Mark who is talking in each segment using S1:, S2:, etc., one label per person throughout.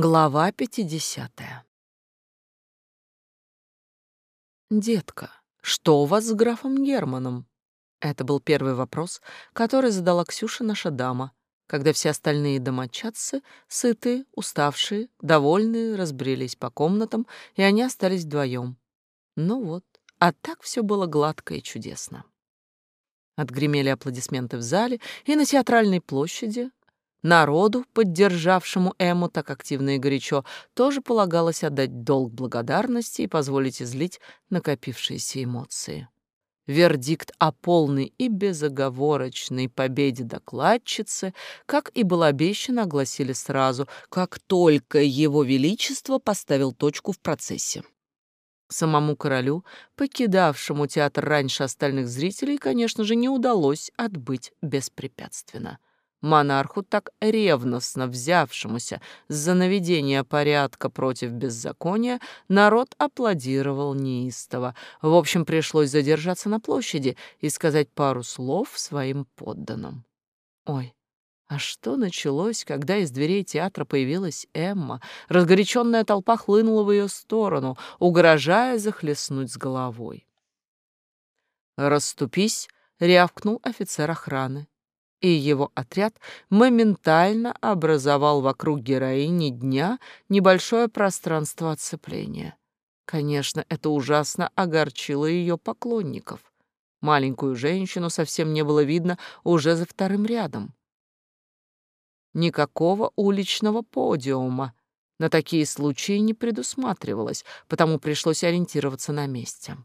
S1: Глава пятидесятая. «Детка, что у вас с графом Германом?» Это был первый вопрос, который задала Ксюша наша дама, когда все остальные домочадцы, сытые, уставшие, довольные, разбрелись по комнатам, и они остались вдвоем. Ну вот, а так все было гладко и чудесно. Отгремели аплодисменты в зале, и на театральной площади Народу, поддержавшему Эму так активно и горячо, тоже полагалось отдать долг благодарности и позволить излить накопившиеся эмоции. Вердикт о полной и безоговорочной победе докладчицы, как и было обещано, огласили сразу, как только его величество поставил точку в процессе. Самому королю, покидавшему театр раньше остальных зрителей, конечно же, не удалось отбыть беспрепятственно. Монарху, так ревностно взявшемуся за наведение порядка против беззакония, народ аплодировал неистово. В общем, пришлось задержаться на площади и сказать пару слов своим подданным. Ой, а что началось, когда из дверей театра появилась Эмма? Разгоряченная толпа хлынула в ее сторону, угрожая захлестнуть с головой. «Расступись!» — рявкнул офицер охраны и его отряд моментально образовал вокруг героини дня небольшое пространство отцепления. Конечно, это ужасно огорчило ее поклонников. Маленькую женщину совсем не было видно уже за вторым рядом. Никакого уличного подиума на такие случаи не предусматривалось, потому пришлось ориентироваться на месте.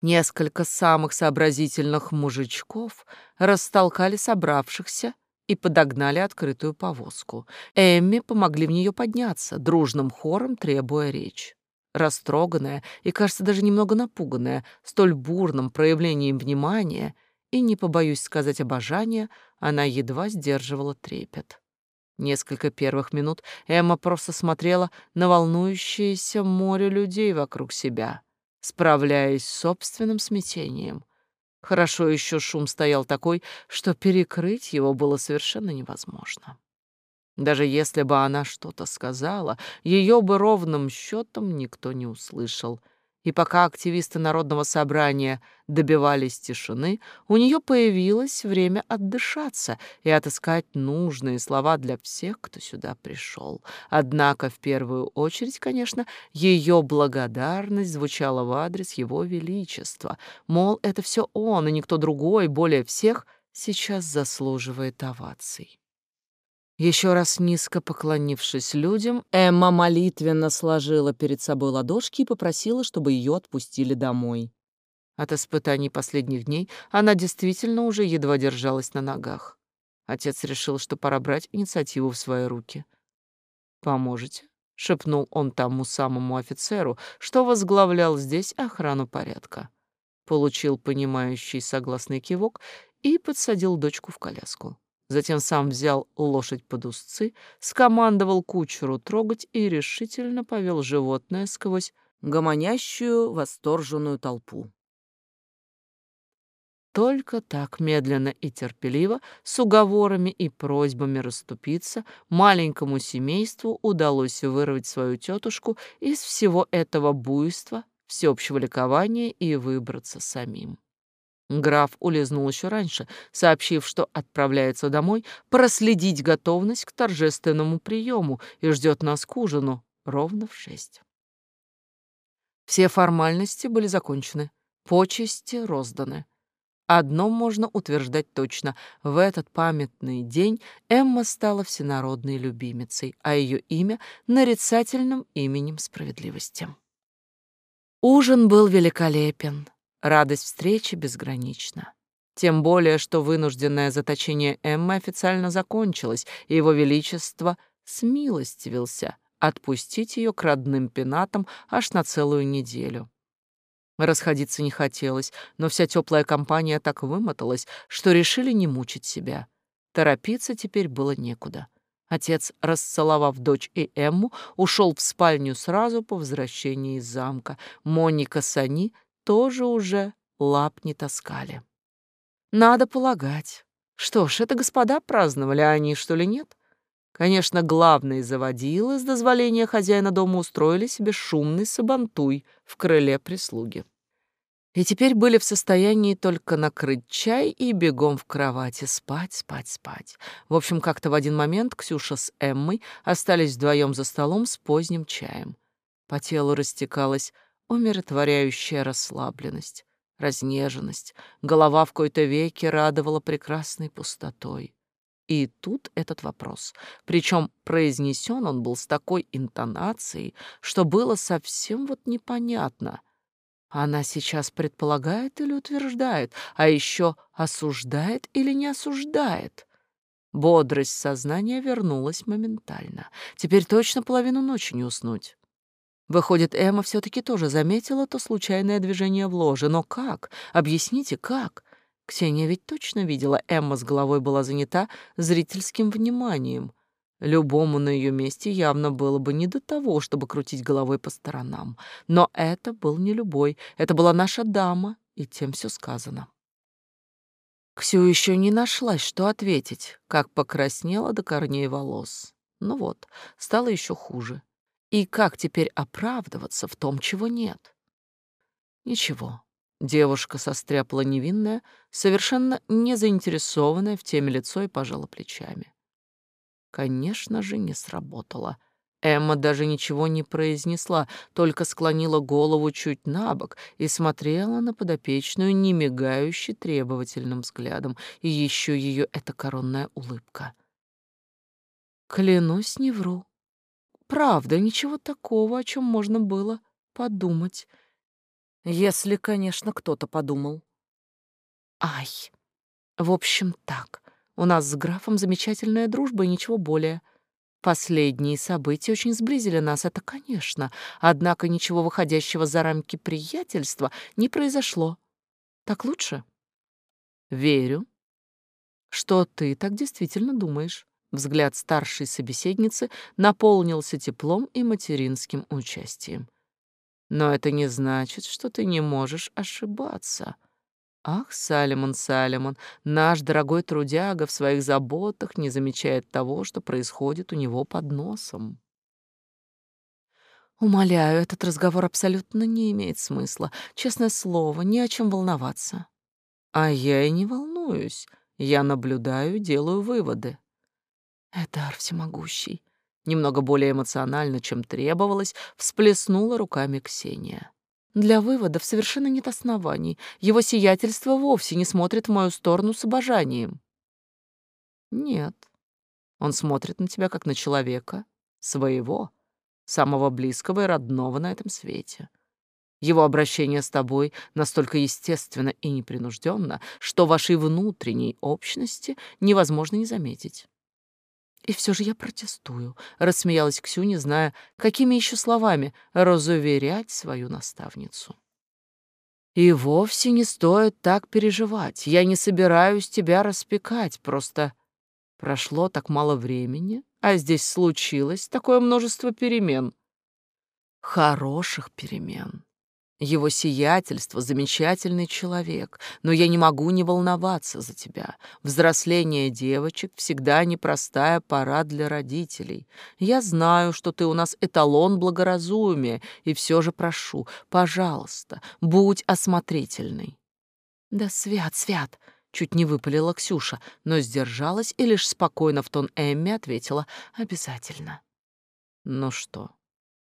S1: Несколько самых сообразительных мужичков растолкали собравшихся и подогнали открытую повозку. Эмми помогли в нее подняться, дружным хором требуя речь. Растроганная и, кажется, даже немного напуганная столь бурным проявлением внимания и, не побоюсь сказать, обожания, она едва сдерживала трепет. Несколько первых минут Эмма просто смотрела на волнующееся море людей вокруг себя — справляясь с собственным смятением. Хорошо еще шум стоял такой, что перекрыть его было совершенно невозможно. Даже если бы она что-то сказала, ее бы ровным счетом никто не услышал — и пока активисты Народного собрания добивались тишины, у нее появилось время отдышаться и отыскать нужные слова для всех, кто сюда пришел. Однако в первую очередь, конечно, ее благодарность звучала в адрес его величества. Мол, это все он, и никто другой, более всех, сейчас заслуживает оваций. Еще раз низко поклонившись людям, Эмма молитвенно сложила перед собой ладошки и попросила, чтобы ее отпустили домой. От испытаний последних дней она действительно уже едва держалась на ногах. Отец решил, что пора брать инициативу в свои руки. «Поможете?» — шепнул он тому самому офицеру, что возглавлял здесь охрану порядка. Получил понимающий согласный кивок и подсадил дочку в коляску. Затем сам взял лошадь под узцы, скомандовал кучеру трогать и решительно повел животное сквозь гомонящую восторженную толпу. Только так медленно и терпеливо, с уговорами и просьбами расступиться, маленькому семейству удалось вырвать свою тетушку из всего этого буйства, всеобщего ликования и выбраться самим. Граф улизнул еще раньше, сообщив, что отправляется домой проследить готовность к торжественному приему и ждет нас к ужину ровно в шесть. Все формальности были закончены, почести розданы. Одно можно утверждать точно. В этот памятный день Эмма стала всенародной любимицей, а ее имя — нарицательным именем справедливости. Ужин был великолепен. Радость встречи безгранична. Тем более, что вынужденное заточение Эммы официально закончилось, и его величество смилостивился отпустить ее к родным пенатам аж на целую неделю. Расходиться не хотелось, но вся теплая компания так вымоталась, что решили не мучить себя. Торопиться теперь было некуда. Отец, расцеловав дочь и Эмму, ушел в спальню сразу по возвращении из замка. Моника с Ани тоже уже лап не таскали. Надо полагать. Что ж, это господа праздновали, а они что ли нет? Конечно, главные заводилы с дозволения хозяина дома устроили себе шумный сабантуй в крыле прислуги. И теперь были в состоянии только накрыть чай и бегом в кровати, спать, спать, спать. В общем, как-то в один момент Ксюша с Эммой остались вдвоем за столом с поздним чаем. По телу растекалась умиротворяющая расслабленность, разнеженность. Голова в кои-то веке радовала прекрасной пустотой. И тут этот вопрос. Причем произнесен он был с такой интонацией, что было совсем вот непонятно. Она сейчас предполагает или утверждает, а еще осуждает или не осуждает. Бодрость сознания вернулась моментально. Теперь точно половину ночи не уснуть. Выходит, Эмма все-таки тоже заметила то случайное движение в ложе. Но как? Объясните, как? Ксения ведь точно видела, Эмма с головой была занята зрительским вниманием. Любому на ее месте явно было бы не до того, чтобы крутить головой по сторонам. Но это был не любой, это была наша дама, и тем все сказано. Ксю еще не нашлась, что ответить, как покраснела до корней волос. Ну вот, стало еще хуже. И как теперь оправдываться в том, чего нет? Ничего, Девушка состряпала невинная, совершенно не заинтересованная в теме лицо и пожала плечами. Конечно же, не сработало. Эмма даже ничего не произнесла, только склонила голову чуть на бок и смотрела на подопечную, не мигающе требовательным взглядом, и еще ее эта коронная улыбка. Клянусь, не вру. Правда, ничего такого, о чем можно было подумать. Если, конечно, кто-то подумал. Ай. В общем, так. У нас с графом замечательная дружба и ничего более. Последние события очень сблизили нас, это конечно. Однако ничего выходящего за рамки приятельства не произошло. Так лучше? Верю, что ты так действительно думаешь. Взгляд старшей собеседницы наполнился теплом и материнским участием. Но это не значит, что ты не можешь ошибаться. Ах, Салемон, Салемон, наш дорогой трудяга в своих заботах не замечает того, что происходит у него под носом. Умоляю, этот разговор абсолютно не имеет смысла. Честное слово, ни о чем волноваться. А я и не волнуюсь. Я наблюдаю, делаю выводы. Эдар всемогущий немного более эмоционально, чем требовалось, всплеснула руками Ксения. Для выводов совершенно нет оснований. Его сиятельство вовсе не смотрит в мою сторону с обожанием. Нет. Он смотрит на тебя как на человека, своего, самого близкого и родного на этом свете. Его обращение с тобой настолько естественно и непринужденно, что вашей внутренней общности невозможно не заметить. И все же я протестую, рассмеялась Ксю, не зная, какими еще словами разуверять свою наставницу. И вовсе не стоит так переживать. Я не собираюсь тебя распекать, просто прошло так мало времени, а здесь случилось такое множество перемен. Хороших перемен. Его сиятельство — замечательный человек, но я не могу не волноваться за тебя. Взросление девочек всегда непростая пора для родителей. Я знаю, что ты у нас эталон благоразумия, и все же прошу, пожалуйста, будь осмотрительной. Да свят, свят, чуть не выпалила Ксюша, но сдержалась и лишь спокойно в тон Эмми ответила «обязательно». Ну что,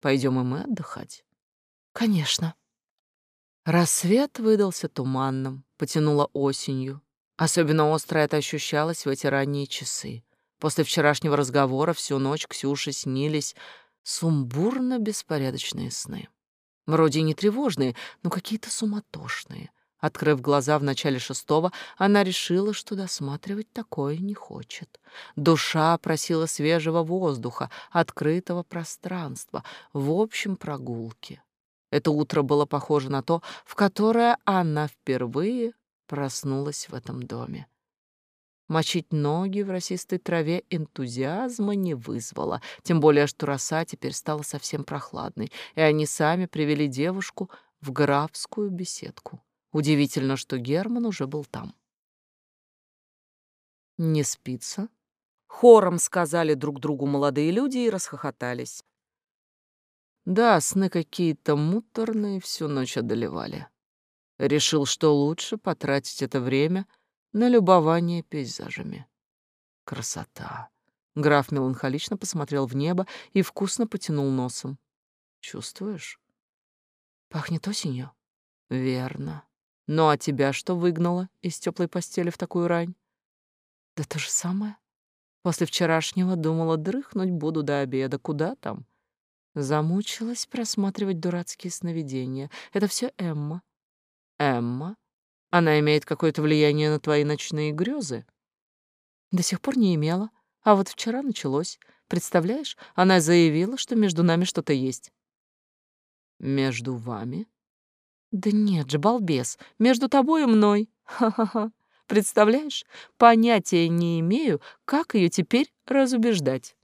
S1: пойдем и мы отдыхать? Конечно. Рассвет выдался туманным, потянуло осенью. Особенно остро это ощущалось в эти ранние часы. После вчерашнего разговора всю ночь Ксюше снились сумбурно-беспорядочные сны. Вроде не тревожные, но какие-то суматошные. Открыв глаза в начале шестого, она решила, что досматривать такое не хочет. Душа просила свежего воздуха, открытого пространства, в общем, прогулки. Это утро было похоже на то, в которое она впервые проснулась в этом доме. Мочить ноги в росистой траве энтузиазма не вызвало, тем более что роса теперь стала совсем прохладной, и они сами привели девушку в графскую беседку. Удивительно, что Герман уже был там. «Не спится?» Хором сказали друг другу молодые люди и расхохотались. Да, сны какие-то муторные всю ночь одолевали. Решил, что лучше потратить это время на любование пейзажами. Красота. Граф меланхолично посмотрел в небо и вкусно потянул носом. Чувствуешь? Пахнет осенью. Верно. Ну а тебя что выгнало из теплой постели в такую рань? Да то же самое. После вчерашнего думала, дрыхнуть буду до обеда. Куда там? Замучилась просматривать дурацкие сновидения. Это все Эмма. Эмма? Она имеет какое-то влияние на твои ночные грезы? До сих пор не имела. А вот вчера началось. Представляешь, она заявила, что между нами что-то есть. Между вами? Да нет же, балбес, между тобой и мной. Ха-ха-ха. Представляешь, понятия не имею, как ее теперь разубеждать.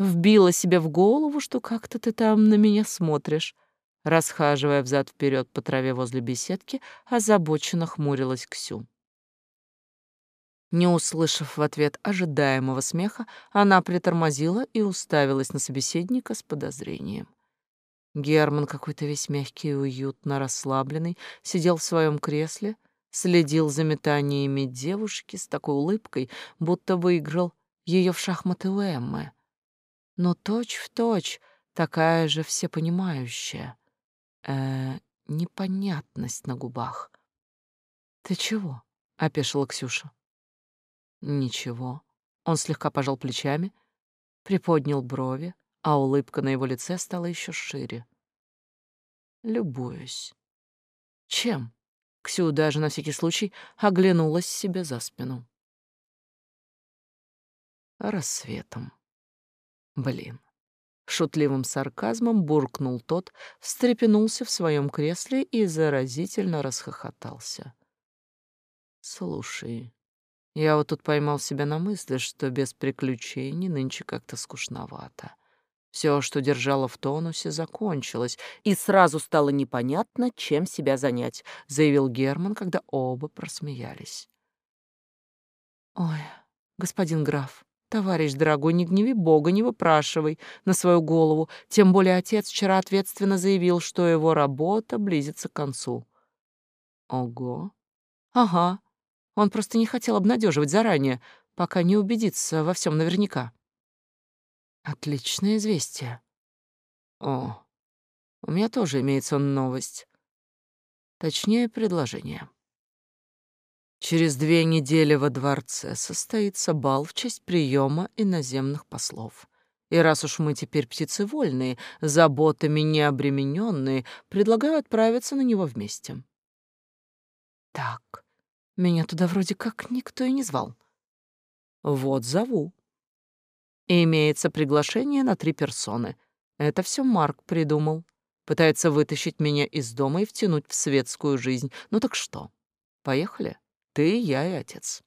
S1: Вбила себе в голову, что как-то ты там на меня смотришь. Расхаживая взад вперед по траве возле беседки, озабоченно хмурилась Ксю. Не услышав в ответ ожидаемого смеха, она притормозила и уставилась на собеседника с подозрением. Герман, какой-то весь мягкий и уютно расслабленный, сидел в своем кресле, следил за метаниями девушки с такой улыбкой, будто выиграл ее в шахматы у Эммы но точь-в-точь такая же всепонимающая э, непонятность на губах. «Ты чего?» — опешила Ксюша. «Ничего». Он слегка пожал плечами, приподнял брови, а улыбка на его лице стала еще шире. «Любуюсь». «Чем?» Ксю даже на всякий случай оглянулась себе за спину. «Рассветом». Блин. Шутливым сарказмом буркнул тот, встрепенулся в своем кресле и заразительно расхохотался. «Слушай, я вот тут поймал себя на мысли, что без приключений нынче как-то скучновато. Все, что держало в тонусе, закончилось, и сразу стало непонятно, чем себя занять», — заявил Герман, когда оба просмеялись. «Ой, господин граф, Товарищ дорогой, не гневи Бога, не выпрашивай на свою голову. Тем более отец вчера ответственно заявил, что его работа близится к концу. Ого. Ага. Он просто не хотел обнадеживать заранее, пока не убедится во всем наверняка. Отличное известие. О, у меня тоже имеется новость. Точнее, предложение. Через две недели во дворце состоится бал в честь приема иноземных послов. И раз уж мы теперь птицы вольные, заботами не обремененные, предлагаю отправиться на него вместе. Так, меня туда вроде как никто и не звал. Вот зову. имеется приглашение на три персоны. Это все Марк придумал. Пытается вытащить меня из дома и втянуть в светскую жизнь. Ну так что, поехали? Ты, я и отец.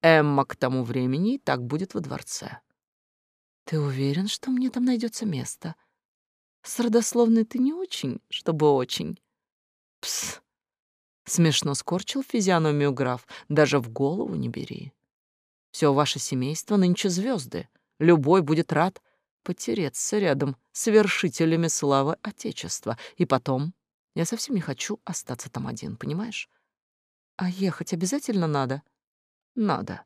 S1: Эмма к тому времени так будет во дворце. Ты уверен, что мне там найдется место? С родословной ты не очень, чтобы очень. Пс. Смешно скорчил физиономию граф, даже в голову не бери. Все ваше семейство нынче звезды. Любой будет рад потереться рядом с вершителями славы Отечества. И потом, я совсем не хочу остаться там один, понимаешь? А ехать обязательно надо? Надо.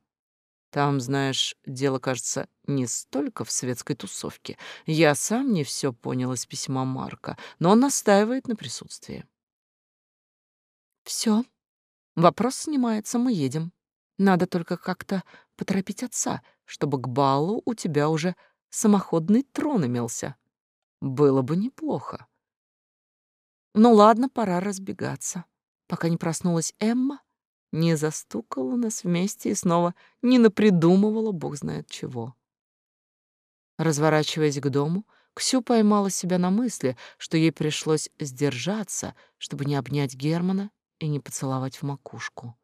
S1: Там, знаешь, дело, кажется, не столько в светской тусовке. Я сам не все понял из письма Марка, но он настаивает на присутствии. Все. Вопрос снимается, мы едем. Надо только как-то поторопить отца, чтобы к балу у тебя уже самоходный трон имелся. Было бы неплохо. Ну ладно, пора разбегаться пока не проснулась Эмма, не застукала нас вместе и снова не напридумывала бог знает чего. Разворачиваясь к дому, Ксю поймала себя на мысли, что ей пришлось сдержаться, чтобы не обнять Германа и не поцеловать в макушку.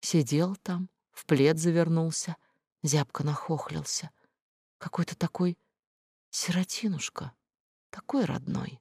S1: Сидел там, в плед завернулся, зябко нахохлился. Какой-то такой сиротинушка, такой родной.